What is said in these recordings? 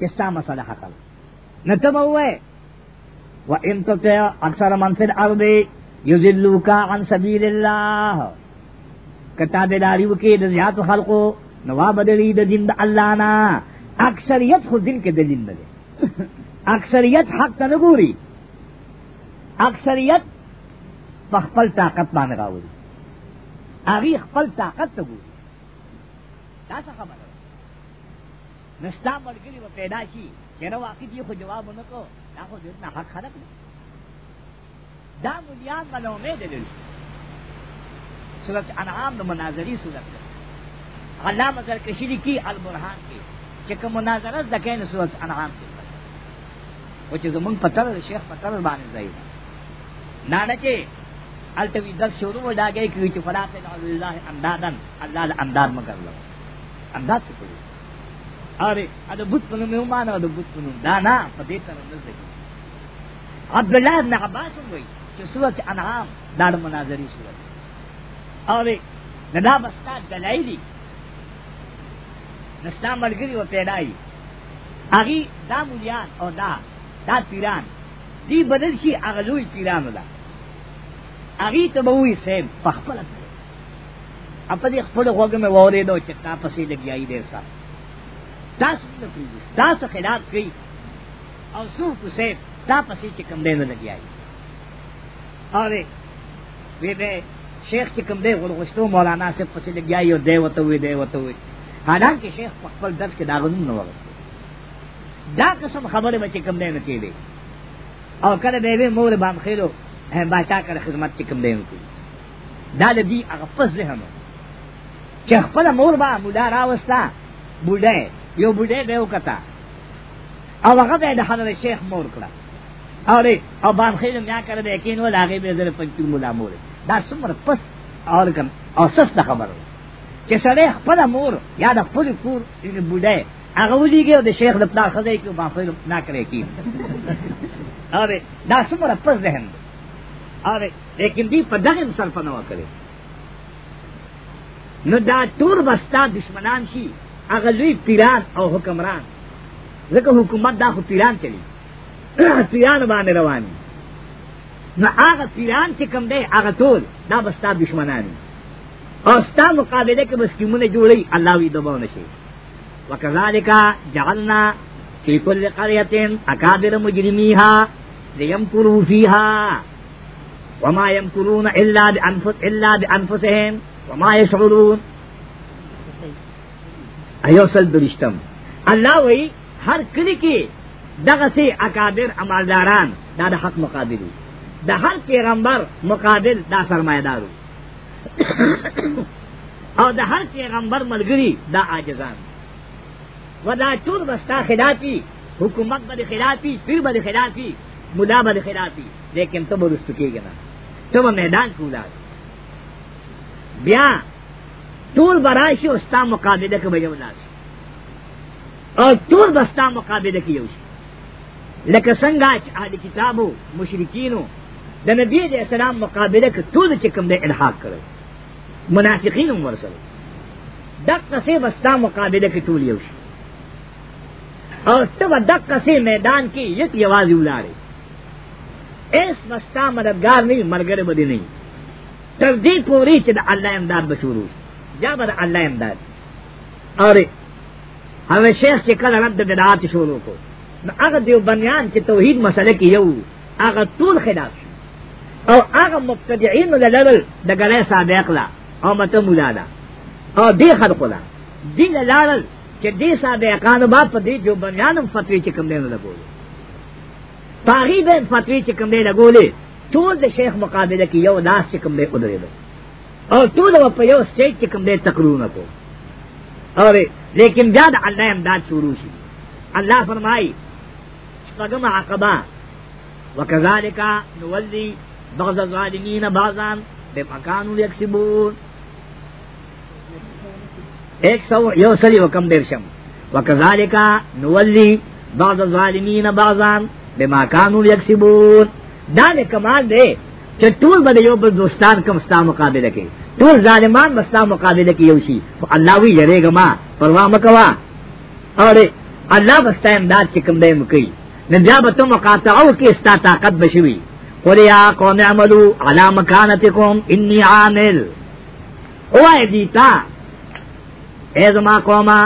چستا مسئلہ حقل نہ تب ہوئے و ان تو اکثر منفر ارد یو کا عن سبیل اللہ کتا دے داریو کے دزیات خلقو نوا بدلی دا دن دا اللہ نا اکثریت خود دن کے دلن بدے اکثریت حق تا نگوری اکثریت پخپل طاقت مانگاوری آغی خپل طاقت تا گوری دا سا خبر نستا ملګری و پیدا شي چیرې واقع دی خو جواب نه کو دا خو دې نه حق خلق دا مليان ملومه دلیل سورت انعام د مناظری سورت علامہ زرکشی کی البرهان کی چې کوم مناظره زکین سورت انعام کی او چې زمون پتر شیخ پتر باندې ځای نه نه چې التوی دس شروع وډاګې کی چې فلاته الله اندادن الله انداد مگر لو انداد څه کوي اره دا بوت په نوم مانه دا بوت په نوم دا نه په دې سره نه ځي عبد الله بن عباس وایي چې سورت انعام دا د مناظري سورت اره دا بستا دلایلی نستا ملګری و پیدای اغي دا مولیان او دا دا پیران دی بدل شي اغلوی پیران دا اغي ته به وي سیم په خپل خپل خپل غوګه مې ووري دو چې تا پسې لګیای دی صاحب دا څه نه پیږي دا څه خلاف کوي او سو حسین دا پسې چې کم دی نه لګیایي اره وی به شیخ چې کم دی ورغشتو مولانا صاحب پسې لګیایي او دی وته وی دی وته وی حالانکه شیخ په خپل درس کې دا غنوم نه وغوښته دا قسم خبره به چې کم دی نه کېږي او کله به مور بام خېلو باچا کړه خدمت چې کم دی نه کوي دا دې هغه فضل هم چې خپل مور با مولا راوستا بوډه یو بډې به وکتا او هغه به د حضرت شیخ مور کړه اره او باندې خیر میا کړ دې کین ول هغه به زره پکې مولا مور دا څومره پس اور کم او سست خبره چې سړی خپل مور یا د خپل کور یې بډې هغه وليږي او د شیخ د پلار خدای کې باندې نه کړی کی اره دا څومره پس ذهن اره لیکن دې په دغه صرف نه وکړي نو دا ټول بستا دشمنان شي اغلوی پیران او حکمران ځکه حکومت دا خو پیران چلی پیران باندې رواني نو هغه پیران چې کوم دی هغه ټول دا بستا دشمنان او ستا مقابله کې بس کیمونه جوړي الله وی دباو نشي وکذالک جعلنا فی کل قريه اکابر مجرمیها ليمكروا فیها وما يمكرون الا بانفس الا بانفسهم وما يشعرون ایو سل درشتم الله وی هر کلی کې دغه سي اکابر عملداران دا د حق مقابل د هر پیغمبر مقابل دا سرمایدار او د هر پیغمبر ملګری دا عاجزان ودا ټول بستا خلافي حکومت به خلافي پیر به خلافي مولا به خلافي لیکن ته برست کېږي نه ته میدان کولا بیا ټول براشي او ستا مقابله کې به یو ناس او ټول بستا مقابله کې یو شي لکه څنګه چې اهل کتابو مشرکینو د نبی دې اسلام مقابله کې ټول چې کوم دې الحاق کړو منافقین هم ورسره دغه څه بستا مقابله کې ټول یو شي او ته دغه څه میدان کې یک یوازې ولاره ایس بستا مددگار نہیں مرگر بدی نہیں تر دې پوری چې د الله امداد بشورو یا بد اللہ امداد اور ہمیں شیخ کے کل رد بدعات شروع کو اگر دیو بنیان کے توحید مسئلے کی یو اگر طول خلاف شو اور اگر مبتدعین للل دگلے صادق لا او متو مولا دا اور دی خلق لا دی لالل کہ دی صادقان باپ دی جو بنیانم فتوی چکم دینے لگو پاغی بین فتوی چکم دینے لگو لے ټول د شیخ مقابله کې یو ناس چې کوم دی قدرت او ټول په یو سټیج کې کوم دې تقرونه کو اره لیکن بیا د الله امداد شروع شي الله فرمایي څنګه عقبا وکذالک نولي بعض الظالمین بعضا بما كانوا يكسبون ایک سو یو سلی وکم دیر شم وکذالک نولي بعض الظالمین بعضا بما كانوا يكسبون دا کمال دی چې ټول به یو بل دوستان کوم ستا مقابله کوي ټول ظالمان به ستا مقابله کوي یو شي الله وی یریګه ما پروا مکوا اورې الله به ستا امداد چې کوم دی مکوي نه بیا به ته مقاطعو کې ستا طاقت بشوي قل یا قوم اعملوا على مكانتكم اني عامل اوه دې تا اے زما قومه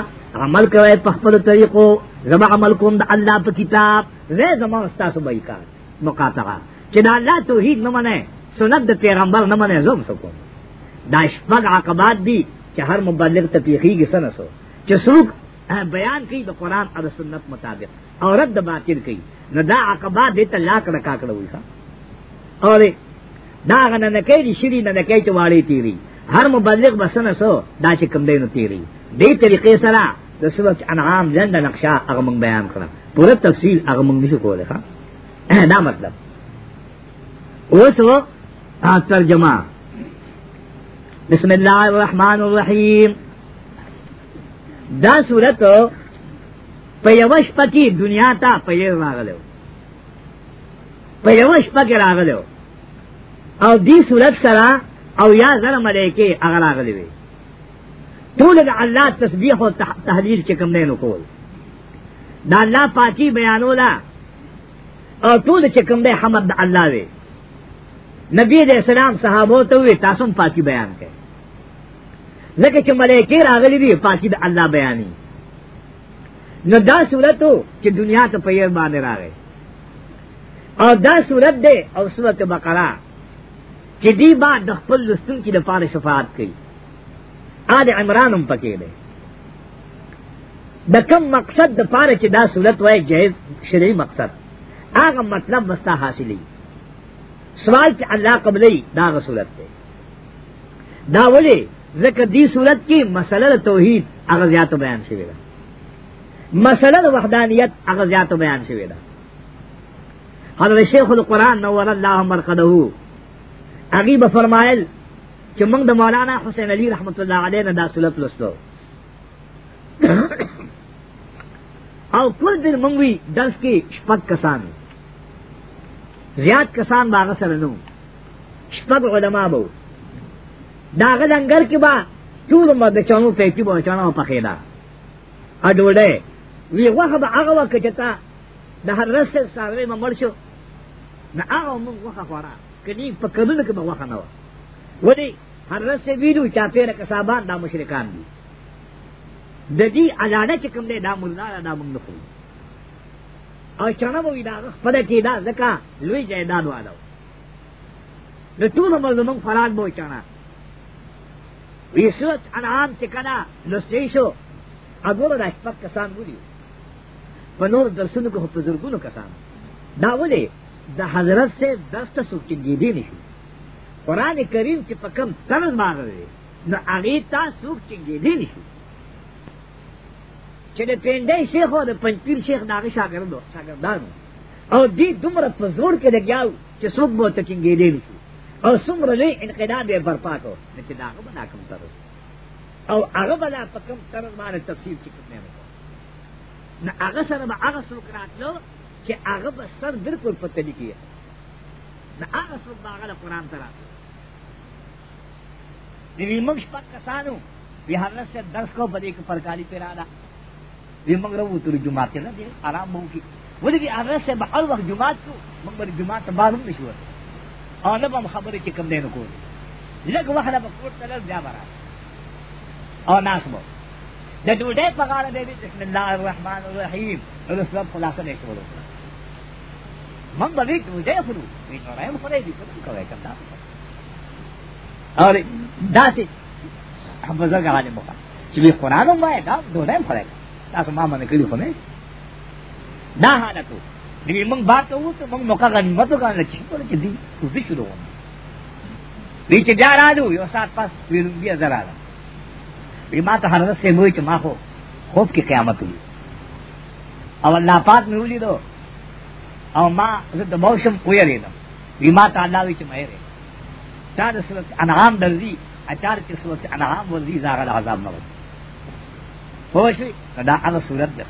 عمل کوي په خپل طریقو زما عمل کوم د الله په کتاب زه زما استاد سبای کار مقاطعه چې دا الله توحید نه منه سنت د پیغمبر نه منه زوم سکو دا شپږ عقبات دي چې هر مبلغ ته پیخیږي سنه سو چې څوک بیان کوي د قران او سنت مطابق او رد باطل کوي نو دا عقبات دې ته لا کړه کا کړه وایي او دا غنه نه کوي شری نه نه کوي چې واړی تیری هر مبلغ بسنه سو دا چې کم دی نو تیری دې طریقې سره د سورۃ انعام لنډه نقشه هغه بیان کړه پوره تفصیل هغه موږ نشو کولای ښا دا مطلب او تو ترجمہ بسم اللہ الرحمن الرحیم دا صورت پیوش پکی دنیا تا پیو راغلو پیوش پکی راغلو او دی صورت سرا او یا زر ملیکی اگر آغلو طول دا اللہ تسبیح و تحلیل چکم دینو کول دا اللہ پاکی بیانولا او طول چکم دے حمد دا اللہ وی نبی علیہ السلام صحابو ته وی تاسو پاکي بیان کړئ لکه چې ملائکه راغلي دي پاکي د الله بیانې نو دا صورت چې دنیا ته پیر باندې راغی او دا صورت ده او صورت بقره چې دی با د خپل لستون کې د پاره شفاعت کوي آد عمران هم پکې ده د کوم مقصد د پاره چې دا صورت وای جایز شرعي مقصد هغه مطلب وستا حاصلې سوال چې الله قبلې دا غسولت ده دا ولی ذکر دی صورت کې مسله توحید هغه زیات بیان شوی ده مسله وحدانیت هغه زیات بیان شوی ده حضرت شیخ القرآن نور الله مرقده هغه به فرمایل چې موږ د مولانا حسین علی رحمت الله علیه نه دا صورت لستو او پر دې موږ وی درس کې شپږ کسان زیاد کسان باغ سره نو شپږ علما بو دا غلنګر کې با ټول ما د چانو په کې به چانو په خېدا ا ډوړې وی هغه به هغه وخت چې تا د هر رسل سره ما مړ شو نه هغه موږ وخه خورا کني په کبل کې به وخه نه و ودی هر رسل ویلو چا پیر کسابان دا مشرکان دي د دې اجازه چې کوم دې دا مولا دا موږ نه کوو او چنه وې دا خپل کې دا زکا لوی جیداد وادو نو ټول عمر زمون فراد بو چنه ویسوت انعام تکنا لستیشو اګور د شپک کسان ګوري په نور درسونو کې په زرګونو کسان دا ولې د حضرت سے دست سوچ کېږي نشي قران کریم چې په کم طرز باندې نو هغه تاسو سوچ کېږي نشي چې د پینډۍ شیخ او د پنځپیر شیخ داغه شاګردو شاګردانو او دې دومره په زور کې لګیاو چې څوک به تکینګې دی او څومره لوی انقلاب یې برپا کړ چې داغه بنا کوم تر او هغه بلا په کوم تر باندې تفصیل چې کوم نه نه هغه سره به هغه څوک راتلو چې هغه به سر بالکل په تلي کې نه هغه څوک به هغه قرآن ته راتلو دې موږ پک کسانو بهر سره درس کو په دې کې پرکالی پیرا ده یہ منگ رہو تو جماعت کے نا دے آرام بہو کی بولے کہ آغاز سے ہر وقت جماعت کو منگ بری جماعت تباہ ہم نشور اور نہ ہم خبر کے کم دینوں کو لگ وقت نہ بکوٹ تلل جا برا اور ناس بہو دا ڈوڈے پگاڑ دے دی بسم اللہ الرحمن الرحیم رسول خلاصہ نے شروع کرا من بلی ڈوڈے خرو میں تو رحم خرے دی کم کوے کم ناس بہو اور دا سے ہم بزرگ عالم بہو چلی قرآن ہوں بھائی دا ڈوڈے خرے کم تاسو ما باندې کړی خو نه دا حالت دی موږ بار ته وته موږ موقع غنیمت وګڼل چې په کې دی زه شروع وم وی چې بیا راځو یو سات پاس ویل بیا زراله وی ما ته هر څه موي چې ما خو خوب کې قیامت وي او الله پاک مې ولیدو او ما زه د موشم ویریدم وی ما ته الله وی چې مې ری دا د سورت انعام درځي اچار چې سورت انعام ورځي زاغه عذاب نه وځي پوښي دا انا صورت ده